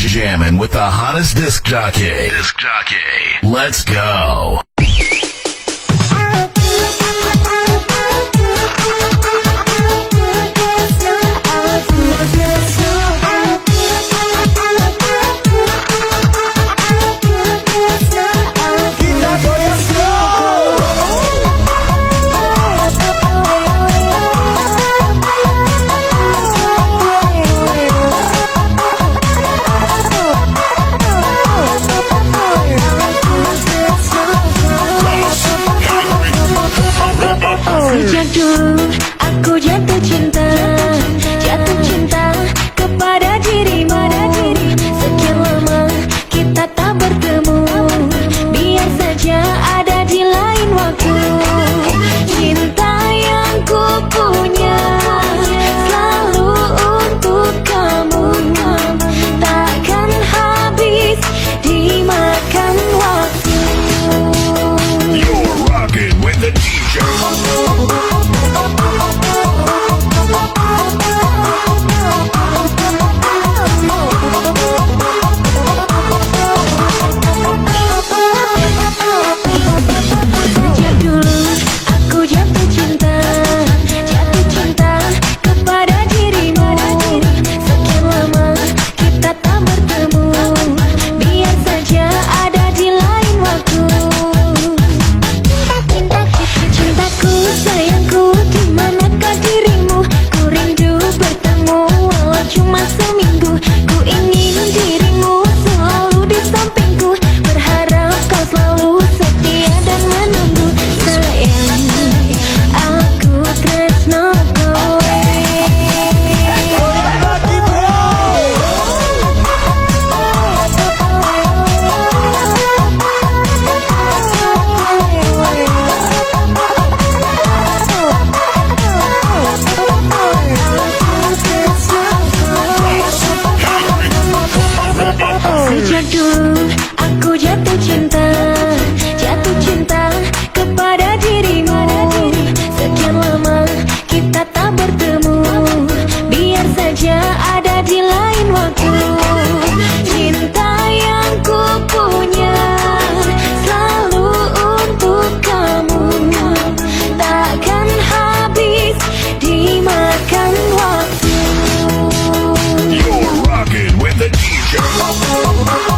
jamming with the hottest disc jockey. Disc jockey. Let's go. Sejak dulu aku jatuh cinta what you do. oh, oh.